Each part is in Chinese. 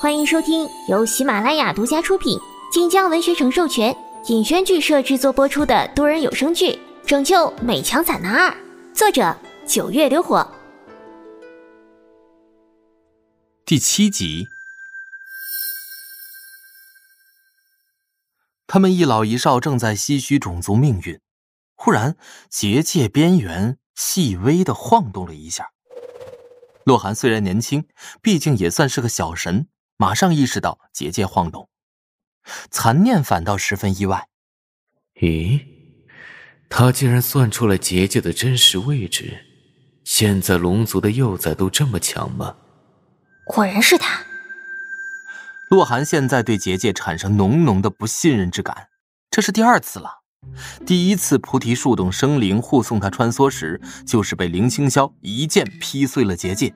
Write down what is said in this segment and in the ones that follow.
欢迎收听由喜马拉雅独家出品、晋江文学城授权、尹轩剧社制作播出的多人有声剧《拯救美强惨男二》，作者九月流火，第七集。他们一老一少正在唏嘘种族命运，忽然结界边缘细微的晃动了一下。洛寒虽然年轻，毕竟也算是个小神。马上意识到结界晃动，残念反倒十分意外。咦，他竟然算出了结界的真实位置！现在龙族的幼崽都这么强吗？果然是他。洛寒现在对结界产生浓浓的不信任之感，这是第二次了。第一次菩提树洞生灵护送他穿梭时，就是被林清霄一剑劈碎了结界。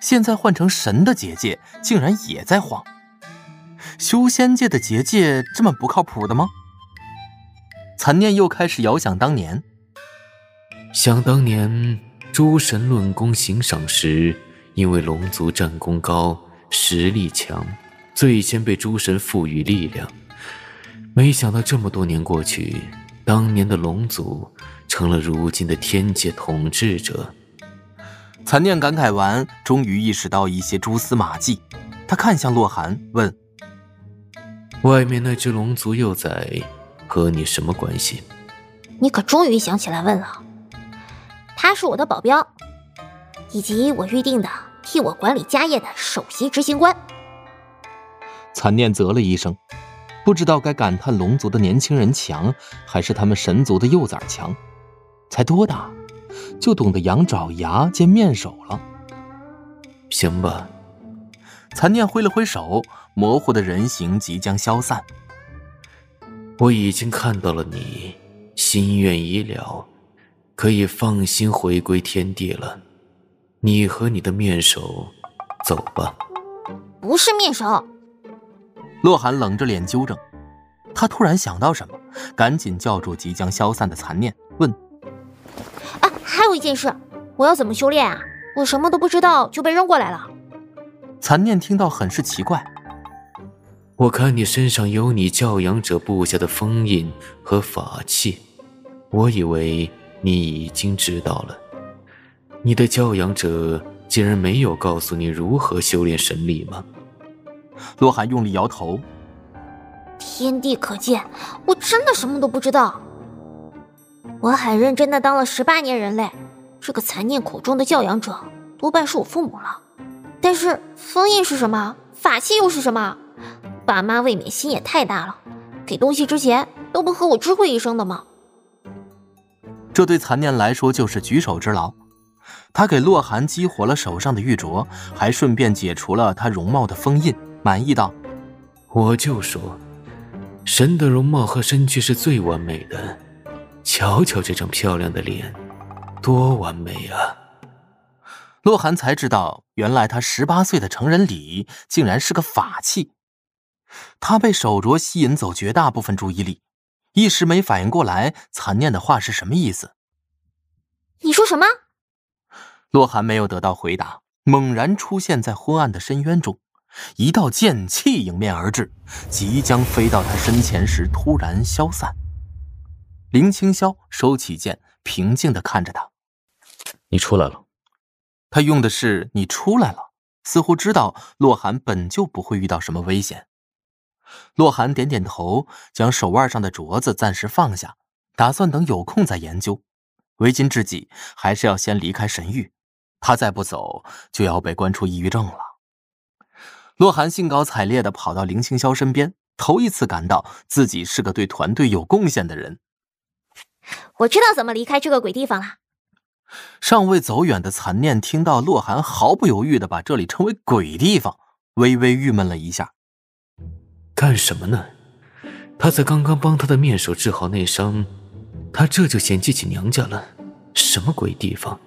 现在换成神的结界，竟然也在晃。修仙界的结界这么不靠谱的吗？残念又开始遥想当年。想当年，诸神论功行赏时，因为龙族战功高、实力强，最先被诸神赋予力量。没想到这么多年过去，当年的龙族成了如今的天界统治者。残念感慨完，终于意识到一些蛛丝马迹。他看向洛寒，问：“外面那只龙族幼崽和你什么关系？”你可终于想起来问了。他是我的保镖，以及我预定的替我管理家业的首席执行官。残念啧了一声，不知道该感叹龙族的年轻人强，还是他们神族的幼崽强。才多大？就懂得羊爪牙见面手了，行吧。残念挥了挥手，模糊的人形即将消散。我已经看到了你，心愿已了，可以放心回归天地了。你和你的面首，走吧。不是面首。洛寒冷着脸纠正，他突然想到什么，赶紧叫住即将消散的残念，问。还有一件事，我要怎么修炼啊？我什么都不知道就被扔过来了。残念听到很是奇怪。我看你身上有你教养者布下的封印和法器，我以为你已经知道了。你的教养者竟然没有告诉你如何修炼神力吗？洛寒用力摇头。天地可见，我真的什么都不知道。我很认真的当了十八年人类，这个残念口中的教养者多半是我父母了。但是封印是什么？法器又是什么？爸妈未免心也太大了，给东西之前都不和我知会一声的吗？这对残念来说就是举手之劳。他给洛寒激活了手上的玉镯，还顺便解除了他容貌的封印，满意道：“我就说，神的容貌和身躯是最完美的。”瞧瞧这张漂亮的脸，多完美啊！洛寒才知道，原来他十八岁的成人礼竟然是个法器。他被手镯吸引走绝大部分注意力，一时没反应过来残念的话是什么意思。你说什么？洛寒没有得到回答，猛然出现在昏暗的深渊中，一道剑气迎面而至，即将飞到他身前时，突然消散。林清霄收起剑，平静的看着他：“你出来了。”他用的是“你出来了”，似乎知道洛寒本就不会遇到什么危险。洛寒点点头，将手腕上的镯子暂时放下，打算等有空再研究。为今之计，还是要先离开神域。他再不走，就要被关出抑郁症了。洛寒兴高采烈的跑到林清霄身边，头一次感到自己是个对团队有贡献的人。我知道怎么离开这个鬼地方了。尚未走远的残念听到洛寒毫不犹豫的把这里称为鬼地方，微微郁闷了一下。干什么呢？他才刚刚帮他的面首治好内伤，他这就嫌弃起娘家了？什么鬼地方？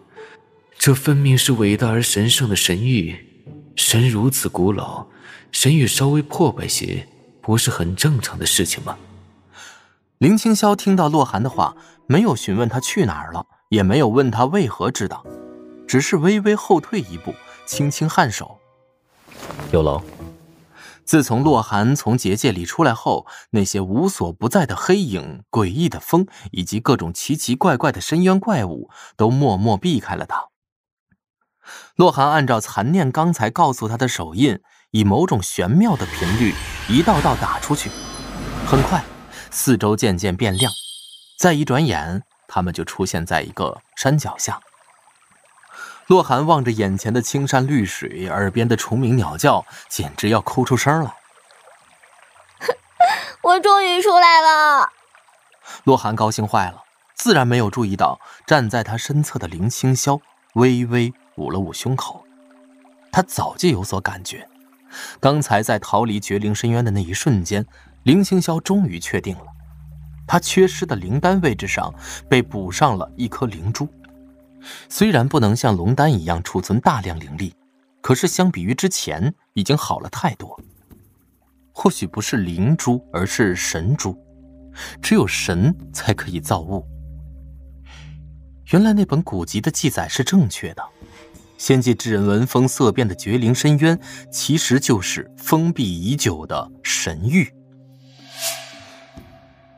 这分明是伟大而神圣的神域。神如此古老，神域稍微破败些，不是很正常的事情吗？林清霄听到洛寒的话，没有询问他去哪儿了，也没有问他为何知道，只是微微后退一步，轻轻颔首：“有劳。”自从洛寒从结界里出来后，那些无所不在的黑影、诡异的风，以及各种奇奇怪怪的深渊怪物，都默默避开了他。洛寒按照残念刚才告诉他的手印，以某种玄妙的频率，一道道打出去。很快，四周渐渐变亮，再一转眼，他们就出现在一个山脚下。洛寒望着眼前的青山绿水，耳边的虫鸣鸟叫，简直要哭出声来。我终于出来了！洛寒高兴坏了，自然没有注意到站在他身侧的林清霄微微捂了捂胸口。他早就有所感觉，刚才在逃离绝灵深渊的那一瞬间，林清霄终于确定了，他缺失的灵丹位置上被补上了一颗灵珠。虽然不能像龙丹一样储存大量灵力，可是相比于之前已经好了太多。或许不是灵珠，而是神珠，只有神才可以造物。原来那本古籍的记载是正确的，仙界之人闻风色变的绝灵深渊，其实就是封闭已久的神域。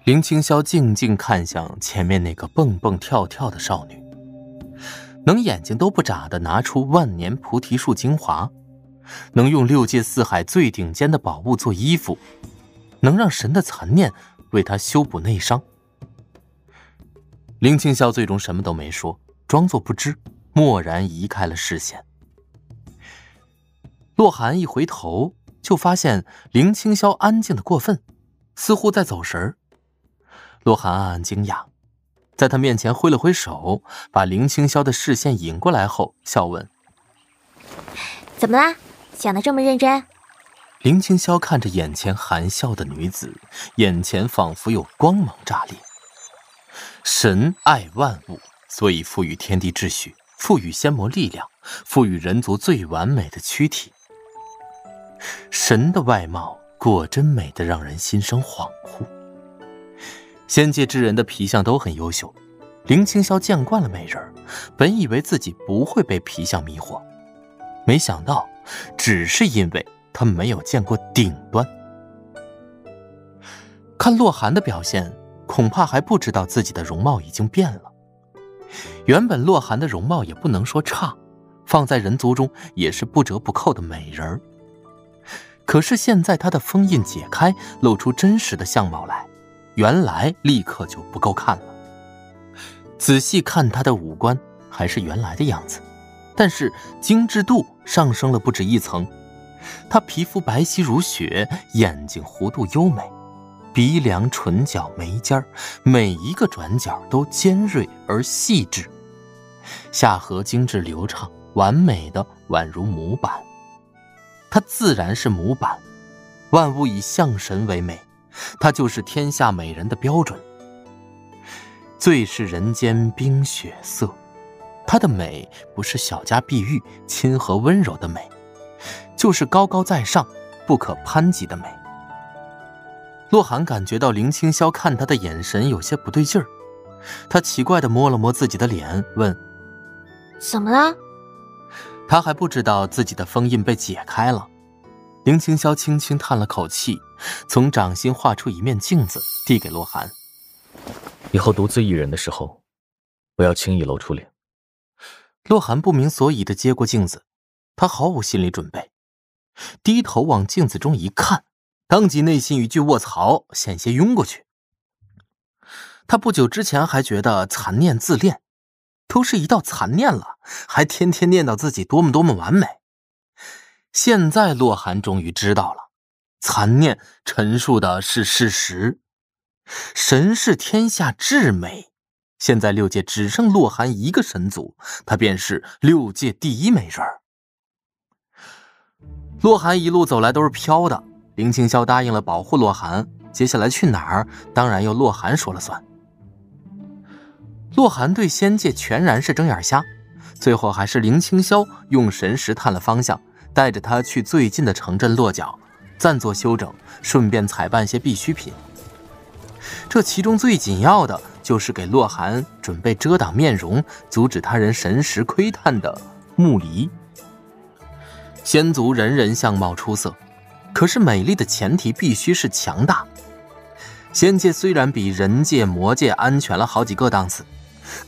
林清霄静静看向前面那个蹦蹦跳跳的少女。能眼睛都不眨的拿出万年菩提树精华，能用六界四海最顶尖的宝物做衣服，能让神的残念为他修补内伤。林清霄最终什么都没说，装作不知，默然移开了视线。洛寒一回头，就发现林清霄安静的过分，似乎在走神儿。洛寒暗暗惊讶。在他面前挥了挥手，把林清霄的视线引过来后，笑问：“怎么啦？想的这么认真？”林清霄看着眼前含笑的女子，眼前仿佛有光芒炸裂。神爱万物，所以赋予天地秩序，赋予仙魔力量，赋予人族最完美的躯体。神的外貌果真美得让人心生恍惚。仙界之人的皮相都很优秀，林清霄见惯了美人，本以为自己不会被皮相迷惑，没想到，只是因为他没有见过顶端。看洛寒的表现，恐怕还不知道自己的容貌已经变了。原本洛寒的容貌也不能说差，放在人族中也是不折不扣的美人可是现在他的封印解开，露出真实的相貌来。原来立刻就不够看了。仔细看他的五官，还是原来的样子，但是精致度上升了不止一层。他皮肤白皙如雪，眼睛弧度优美，鼻梁、唇角、眉尖每一个转角都尖锐而细致，下颌精致流畅，完美的宛如模板。他自然是模板，万物以象神为美。她就是天下美人的标准，最是人间冰雪色。她的美不是小家碧玉、亲和温柔的美，就是高高在上、不可攀及的美。洛寒感觉到林清霄看他的眼神有些不对劲儿，他奇怪的摸了摸自己的脸，问：“怎么了？”他还不知道自己的封印被解开了。林清霄轻轻叹了口气，从掌心画出一面镜子，递给洛寒。以后独自一人的时候，不要轻易露出脸。洛寒不明所以的接过镜子，他毫无心理准备，低头往镜子中一看，当即内心一句“卧槽”，险些晕过去。他不久之前还觉得残念自恋，都是一道残念了，还天天念叨自己多么多么完美。现在洛寒终于知道了，残念陈述的是事实，神是天下至美。现在六界只剩洛寒一个神族，他便是六界第一美人洛寒一路走来都是飘的，林清霄答应了保护洛寒，接下来去哪儿，当然由洛寒说了算。洛寒对仙界全然是睁眼瞎，最后还是林清霄用神识探了方向。带着他去最近的城镇落脚，暂作休整，顺便采办些必需品。这其中最紧要的就是给洛寒准备遮挡面容、阻止他人神识窥探的木离。仙族人人相貌出色，可是美丽的前提必须是强大。仙界虽然比人界、魔界安全了好几个档次，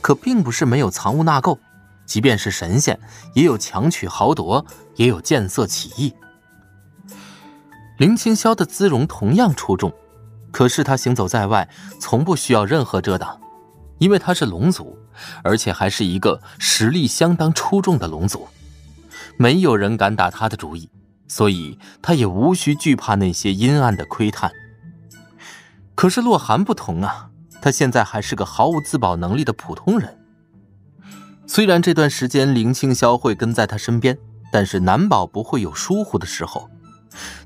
可并不是没有藏污纳垢。即便是神仙，也有强取豪夺，也有见色起意。林清霄的姿容同样出众，可是他行走在外，从不需要任何遮挡，因为他是龙族，而且还是一个实力相当出众的龙族，没有人敢打他的主意，所以他也无需惧怕那些阴暗的窥探。可是洛寒不同啊，他现在还是个毫无自保能力的普通人。虽然这段时间林清霄会跟在他身边，但是难保不会有疏忽的时候，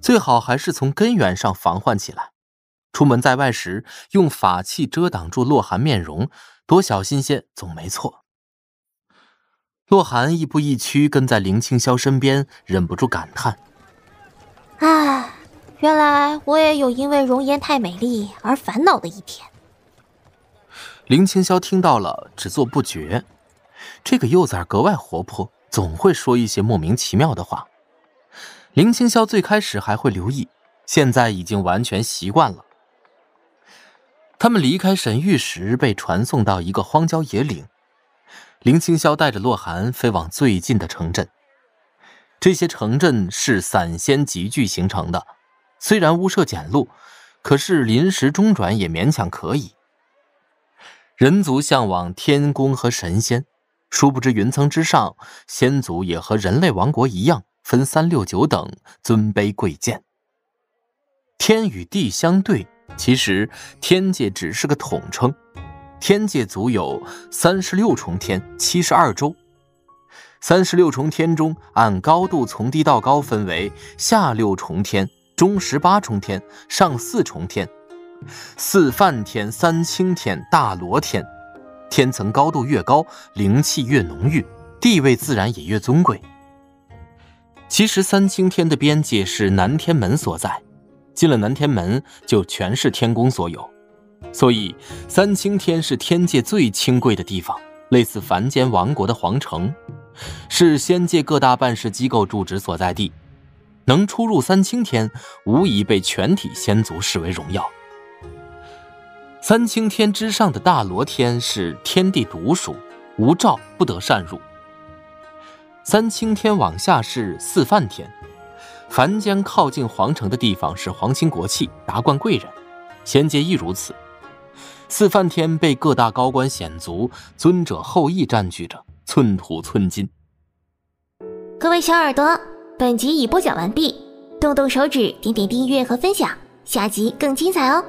最好还是从根源上防患起来。出门在外时，用法器遮挡住洛寒面容，多小心些总没错。洛寒亦步亦趋跟在林清霄身边，忍不住感叹：“唉。”原来我也有因为容颜太美丽而烦恼的一天。林清霄听到了，只做不觉。这个幼崽格外活泼，总会说一些莫名其妙的话。林清霄最开始还会留意，现在已经完全习惯了。他们离开神域时，被传送到一个荒郊野岭。林清霄带着洛寒飞往最近的城镇。这些城镇是散仙集聚形成的。虽然屋舍简陋，可是临时中转也勉强可以。人族向往天宫和神仙，殊不知云层之上，仙族也和人类王国一样，分三六九等，尊卑贵贱。天与地相对，其实天界只是个统称。天界足有三十六重天，七十二州。三十六重天中，按高度从低到高分为下六重天。中十八重天，上四重天，四梵天、三清天、大罗天，天层高度越高，灵气越浓郁，地位自然也越尊贵。其实三清天的边界是南天门所在，进了南天门就全是天宫所有，所以三清天是天界最清贵的地方，类似凡间王国的皇城，是仙界各大办事机构住址所在地。能出入三清天，无疑被全体仙族视为荣耀。三清天之上的大罗天是天地独属，无诏不得擅入。三清天往下是四梵天，凡间靠近皇城的地方是皇亲国戚、达官贵人，仙界亦如此。四梵天被各大高官显族、尊者后裔占据着，寸土寸金。各位小耳朵。本集已播讲完毕，动动手指，点点订阅和分享，下集更精彩哦！